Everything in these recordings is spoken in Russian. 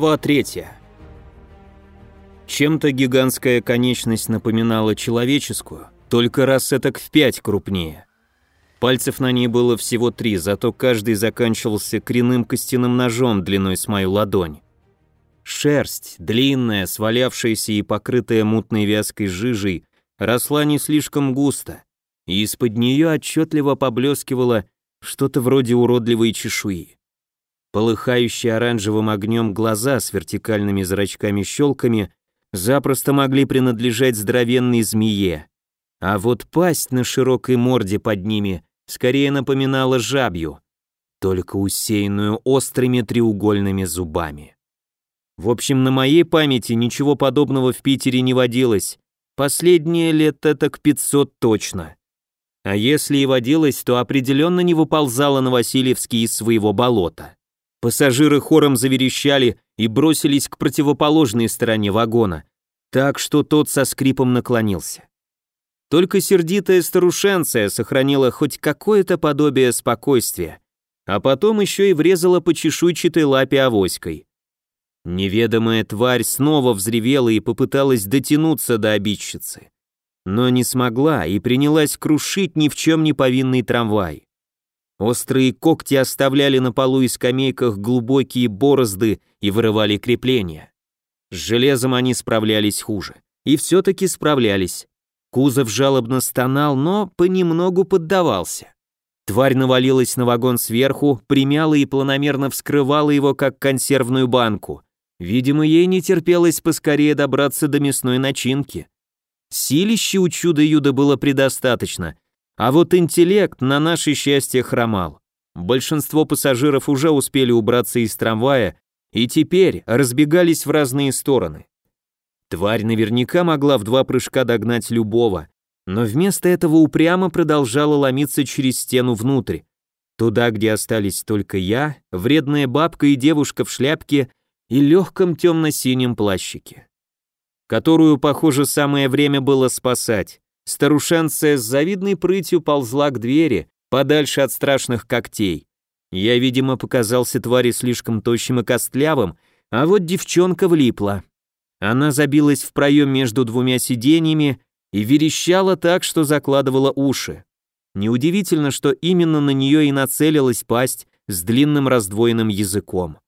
Глава 3. Чем-то гигантская конечность напоминала человеческую, только раз этак в пять крупнее. Пальцев на ней было всего три, зато каждый заканчивался коренным костяным ножом длиной с мою ладонь. Шерсть, длинная, свалявшаяся и покрытая мутной вязкой жижей, росла не слишком густо, и из-под нее отчетливо поблескивало что-то вроде уродливой чешуи. Полыхающие оранжевым огнем глаза с вертикальными зрачками-щелками запросто могли принадлежать здоровенной змее, а вот пасть на широкой морде под ними скорее напоминала жабью, только усеянную острыми треугольными зубами. В общем, на моей памяти ничего подобного в Питере не водилось, последние лет это к 500 точно. А если и водилось, то определенно не выползала на Васильевский из своего болота. Пассажиры хором заверещали и бросились к противоположной стороне вагона, так что тот со скрипом наклонился. Только сердитая старушенция сохранила хоть какое-то подобие спокойствия, а потом еще и врезала по чешуйчатой лапе авоськой. Неведомая тварь снова взревела и попыталась дотянуться до обидчицы, но не смогла и принялась крушить ни в чем не повинный трамвай. Острые когти оставляли на полу и скамейках глубокие борозды и вырывали крепления. С железом они справлялись хуже. И все-таки справлялись. Кузов жалобно стонал, но понемногу поддавался. Тварь навалилась на вагон сверху, примяла и планомерно вскрывала его, как консервную банку. Видимо, ей не терпелось поскорее добраться до мясной начинки. Силища у чуда-юда было предостаточно, а вот интеллект на наше счастье хромал. Большинство пассажиров уже успели убраться из трамвая и теперь разбегались в разные стороны. Тварь наверняка могла в два прыжка догнать любого, но вместо этого упрямо продолжала ломиться через стену внутрь. Туда, где остались только я, вредная бабка и девушка в шляпке и легком темно-синем плащике. Которую, похоже, самое время было спасать. Старушенция с завидной прытью ползла к двери, подальше от страшных когтей. Я, видимо, показался твари слишком тощим и костлявым, а вот девчонка влипла. Она забилась в проем между двумя сиденьями и верещала так, что закладывала уши. Неудивительно, что именно на нее и нацелилась пасть с длинным раздвоенным языком.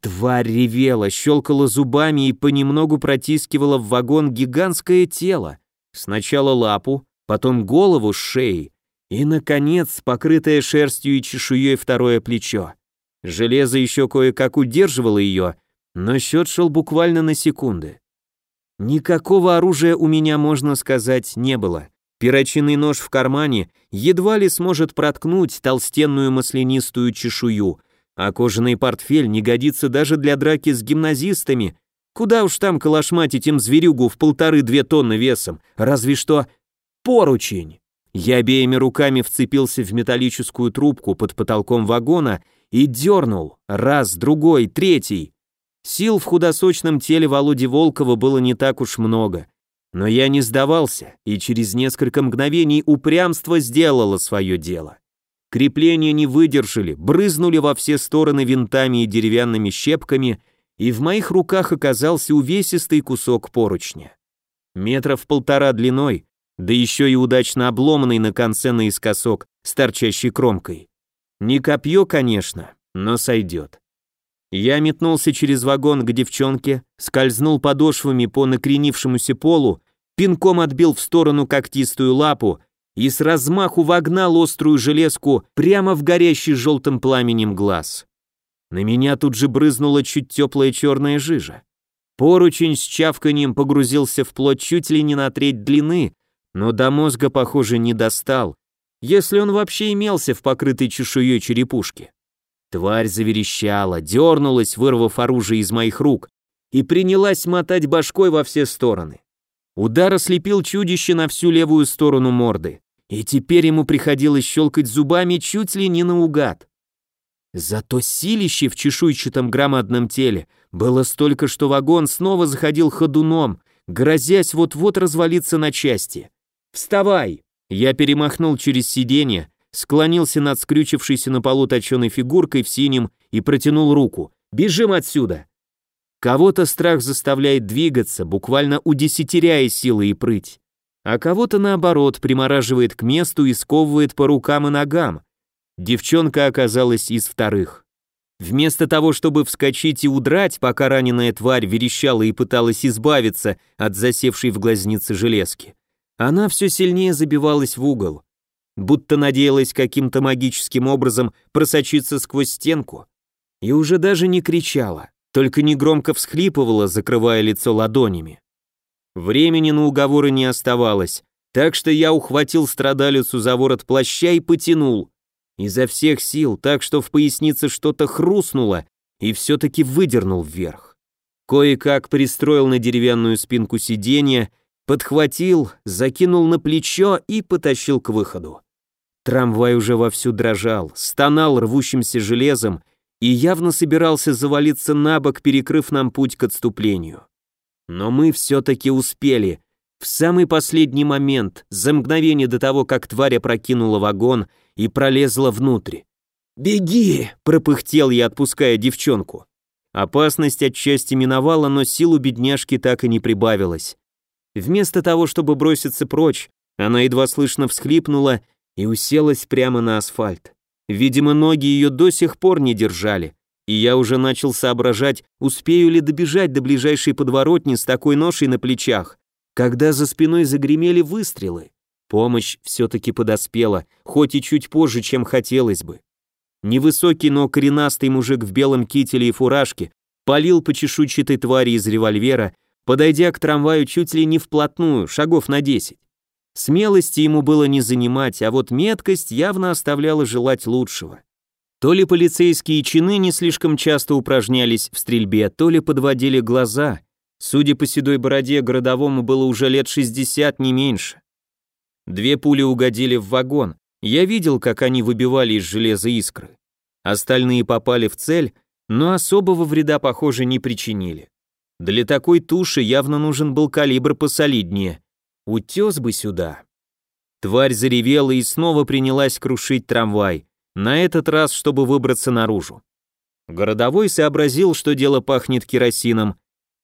Тварь ревела, щелкала зубами и понемногу протискивала в вагон гигантское тело, Сначала лапу, потом голову с шеей и, наконец, покрытое шерстью и чешуей второе плечо. Железо еще кое-как удерживало ее, но счет шел буквально на секунды. Никакого оружия у меня, можно сказать, не было. Перочинный нож в кармане едва ли сможет проткнуть толстенную маслянистую чешую, а кожаный портфель не годится даже для драки с гимназистами, Куда уж там калашматить им зверюгу в полторы-две тонны весом, разве что поручень. Я обеими руками вцепился в металлическую трубку под потолком вагона и дернул, раз, другой, третий. Сил в худосочном теле Володи Волкова было не так уж много, но я не сдавался, и через несколько мгновений упрямство сделало свое дело. Крепления не выдержали, брызнули во все стороны винтами и деревянными щепками — и в моих руках оказался увесистый кусок поручня. Метров полтора длиной, да еще и удачно обломанный на конце наискосок с торчащей кромкой. Не копье, конечно, но сойдет. Я метнулся через вагон к девчонке, скользнул подошвами по накренившемуся полу, пинком отбил в сторону когтистую лапу и с размаху вогнал острую железку прямо в горящий желтым пламенем глаз. На меня тут же брызнула чуть теплая черная жижа. Поручень с чавканием погрузился в плоть чуть ли не на треть длины, но до мозга, похоже, не достал, если он вообще имелся в покрытой чешуей черепушке. Тварь заверещала, дернулась, вырвав оружие из моих рук, и принялась мотать башкой во все стороны. Удар ослепил чудище на всю левую сторону морды, и теперь ему приходилось щелкать зубами чуть ли не наугад. Зато силище в чешуйчатом громадном теле было столько, что вагон снова заходил ходуном, грозясь вот-вот развалиться на части. «Вставай!» Я перемахнул через сиденье, склонился над скрючившейся на полу точеной фигуркой в синем и протянул руку. «Бежим отсюда!» Кого-то страх заставляет двигаться, буквально удесятеряя силы и прыть, а кого-то наоборот примораживает к месту и сковывает по рукам и ногам. Девчонка оказалась из вторых. Вместо того, чтобы вскочить и удрать, пока раненая тварь верещала и пыталась избавиться от засевшей в глазнице железки, она все сильнее забивалась в угол, будто надеялась каким-то магическим образом просочиться сквозь стенку, и уже даже не кричала, только негромко всхлипывала, закрывая лицо ладонями. Времени на уговоры не оставалось, так что я ухватил страдалицу за ворот плаща и потянул. Изо всех сил, так что в пояснице что-то хрустнуло, и все-таки выдернул вверх. Кое-как пристроил на деревянную спинку сиденья, подхватил, закинул на плечо и потащил к выходу. Трамвай уже вовсю дрожал, стонал рвущимся железом и явно собирался завалиться на бок, перекрыв нам путь к отступлению. Но мы все-таки успели. В самый последний момент, за мгновение до того, как тварь опрокинула вагон и пролезла внутрь. «Беги!» — пропыхтел я, отпуская девчонку. Опасность отчасти миновала, но силу бедняжки так и не прибавилось. Вместо того, чтобы броситься прочь, она едва слышно всхлипнула и уселась прямо на асфальт. Видимо, ноги ее до сих пор не держали, и я уже начал соображать, успею ли добежать до ближайшей подворотни с такой ношей на плечах, когда за спиной загремели выстрелы. Помощь все-таки подоспела, хоть и чуть позже, чем хотелось бы. Невысокий, но коренастый мужик в белом кителе и фуражке полил по чешуйчатой твари из револьвера, подойдя к трамваю чуть ли не вплотную, шагов на десять. Смелости ему было не занимать, а вот меткость явно оставляла желать лучшего. То ли полицейские чины не слишком часто упражнялись в стрельбе, то ли подводили глаза. Судя по седой бороде, городовому было уже лет 60, не меньше. Две пули угодили в вагон. Я видел, как они выбивали из железа искры. Остальные попали в цель, но особого вреда, похоже, не причинили. Для такой туши явно нужен был калибр посолиднее. Утес бы сюда. Тварь заревела и снова принялась крушить трамвай, на этот раз, чтобы выбраться наружу. Городовой сообразил, что дело пахнет керосином,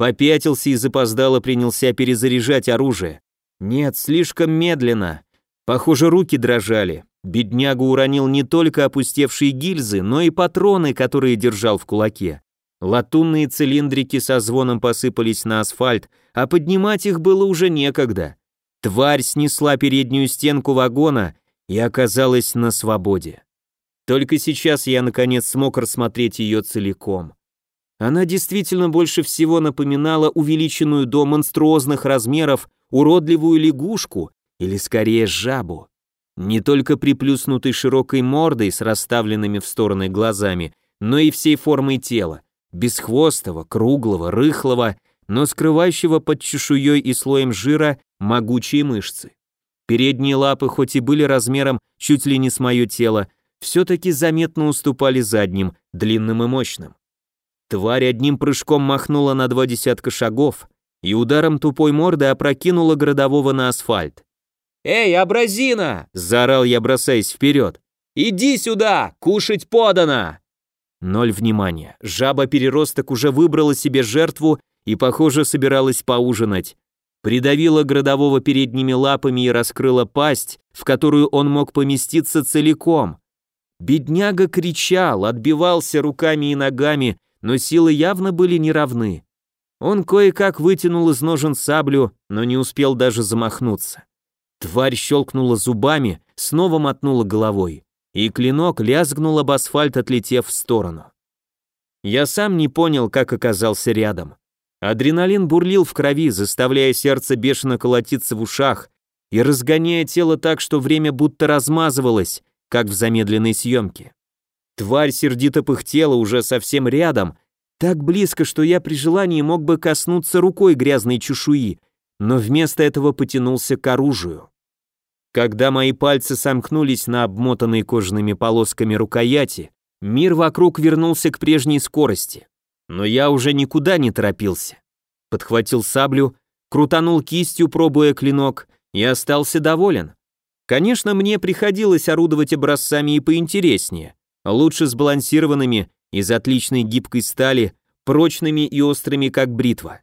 попятился и запоздало принялся перезаряжать оружие. Нет, слишком медленно. Похоже, руки дрожали. Бедняга уронил не только опустевшие гильзы, но и патроны, которые держал в кулаке. Латунные цилиндрики со звоном посыпались на асфальт, а поднимать их было уже некогда. Тварь снесла переднюю стенку вагона и оказалась на свободе. Только сейчас я наконец смог рассмотреть ее целиком. Она действительно больше всего напоминала увеличенную до монструозных размеров уродливую лягушку или скорее жабу. Не только приплюснутой широкой мордой с расставленными в стороны глазами, но и всей формой тела, бесхвостого, круглого, рыхлого, но скрывающего под чешуей и слоем жира могучие мышцы. Передние лапы, хоть и были размером чуть ли не с мое тело, все-таки заметно уступали задним, длинным и мощным. Тварь одним прыжком махнула на два десятка шагов и ударом тупой морды опрокинула городового на асфальт. «Эй, абразина!» – заорал я, бросаясь вперед. «Иди сюда! Кушать подано!» Ноль внимания. Жаба-переросток уже выбрала себе жертву и, похоже, собиралась поужинать придавила городового передними лапами и раскрыла пасть, в которую он мог поместиться целиком. Бедняга кричал, отбивался руками и ногами, но силы явно были неравны. Он кое-как вытянул из ножен саблю, но не успел даже замахнуться. Тварь щелкнула зубами, снова мотнула головой, и клинок лязгнул об асфальт, отлетев в сторону. Я сам не понял, как оказался рядом. Адреналин бурлил в крови, заставляя сердце бешено колотиться в ушах и разгоняя тело так, что время будто размазывалось, как в замедленной съемке. Тварь сердито пыхтела уже совсем рядом, так близко, что я при желании мог бы коснуться рукой грязной чешуи, но вместо этого потянулся к оружию. Когда мои пальцы сомкнулись на обмотанной кожаными полосками рукояти, мир вокруг вернулся к прежней скорости. Но я уже никуда не торопился. Подхватил саблю, крутанул кистью, пробуя клинок, и остался доволен. Конечно, мне приходилось орудовать образцами и поинтереснее, лучше сбалансированными, из отличной гибкой стали, прочными и острыми, как бритва.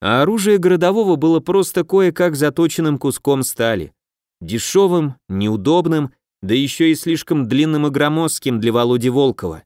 А оружие городового было просто кое-как заточенным куском стали. Дешевым, неудобным, да еще и слишком длинным и громоздким для Володи Волкова.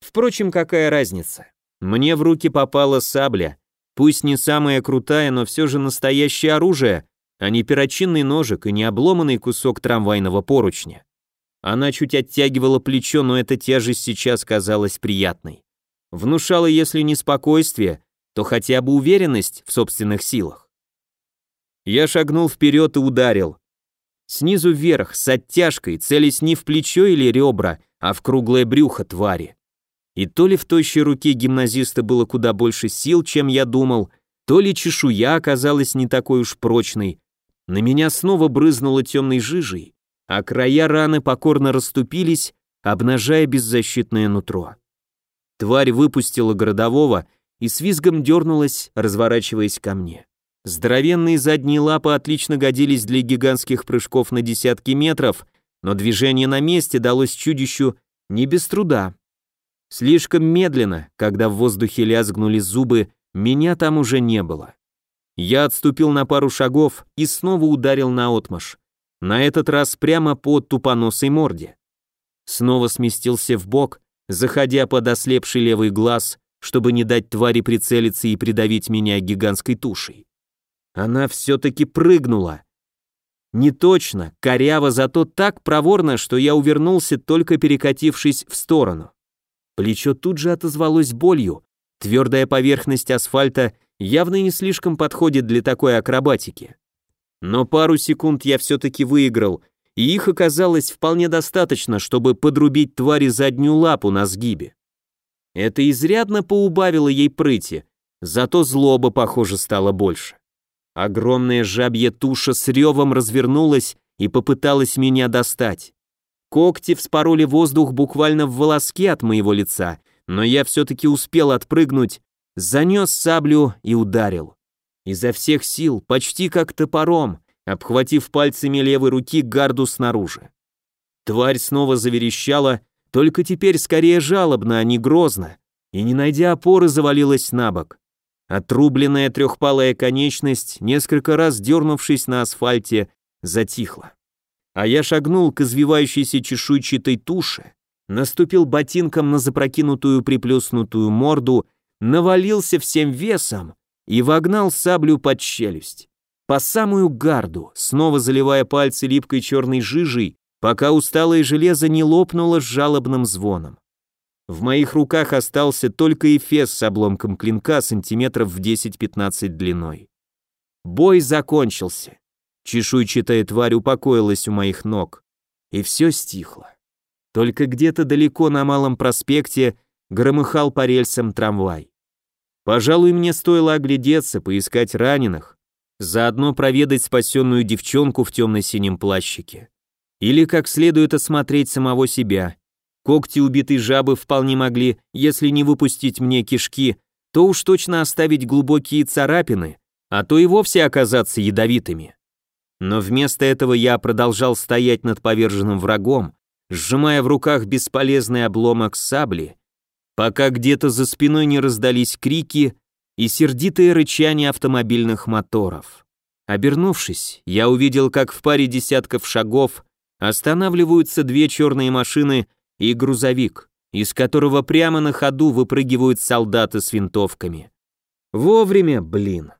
Впрочем, какая разница? Мне в руки попала сабля, пусть не самая крутая, но все же настоящее оружие, а не перочинный ножик и не обломанный кусок трамвайного поручня. Она чуть оттягивала плечо, но эта тяжесть сейчас казалась приятной. Внушала, если не спокойствие, то хотя бы уверенность в собственных силах. Я шагнул вперед и ударил. Снизу вверх, с оттяжкой, целясь не в плечо или ребра, а в круглое брюхо твари. И то ли в тощей руке гимназиста было куда больше сил, чем я думал, то ли чешуя оказалась не такой уж прочной. На меня снова брызнуло темной жижей, а края раны покорно расступились, обнажая беззащитное нутро. Тварь выпустила городового и с визгом дернулась, разворачиваясь ко мне. Здоровенные задние лапы отлично годились для гигантских прыжков на десятки метров, но движение на месте далось чудищу не без труда. Слишком медленно, когда в воздухе лязгнули зубы, меня там уже не было. Я отступил на пару шагов и снова ударил на отмаш. На этот раз прямо по тупоносой морде. Снова сместился в бок, заходя под ослепший левый глаз, чтобы не дать твари прицелиться и придавить меня гигантской тушей. Она все-таки прыгнула. Не точно, коряво, зато так проворно, что я увернулся, только перекатившись в сторону. Плечо тут же отозвалось болью. Твердая поверхность асфальта явно не слишком подходит для такой акробатики. Но пару секунд я все-таки выиграл, и их оказалось вполне достаточно, чтобы подрубить твари заднюю лапу на сгибе. Это изрядно поубавило ей прыти, зато злоба, похоже, стало больше. Огромная жабья туша с ревом развернулась и попыталась меня достать. Когти вспороли воздух буквально в волоски от моего лица, но я все-таки успел отпрыгнуть, занес саблю и ударил. Изо всех сил, почти как топором, обхватив пальцами левой руки гарду снаружи. Тварь снова заверещала, только теперь скорее жалобно, а не грозно, и, не найдя опоры, завалилась на бок. Отрубленная трехпалая конечность, несколько раз дернувшись на асфальте, затихла. А я шагнул к извивающейся чешуйчатой туше, наступил ботинком на запрокинутую приплюснутую морду, навалился всем весом и вогнал саблю под челюсть. По самую гарду, снова заливая пальцы липкой черной жижей, пока усталое железо не лопнуло с жалобным звоном. В моих руках остался только эфес с обломком клинка сантиметров в 10-15 длиной. Бой закончился. Чешуйчатая тварь упокоилась у моих ног. И все стихло. Только где-то далеко на Малом проспекте громыхал по рельсам трамвай. Пожалуй, мне стоило оглядеться, поискать раненых, заодно проведать спасенную девчонку в темно-синем плащике. Или как следует осмотреть самого себя, Когти убитой жабы вполне могли, если не выпустить мне кишки, то уж точно оставить глубокие царапины, а то и вовсе оказаться ядовитыми. Но вместо этого я продолжал стоять над поверженным врагом, сжимая в руках бесполезный обломок сабли, пока где-то за спиной не раздались крики и сердитые рычания автомобильных моторов. Обернувшись, я увидел, как в паре десятков шагов останавливаются две черные машины и грузовик, из которого прямо на ходу выпрыгивают солдаты с винтовками. Вовремя, блин.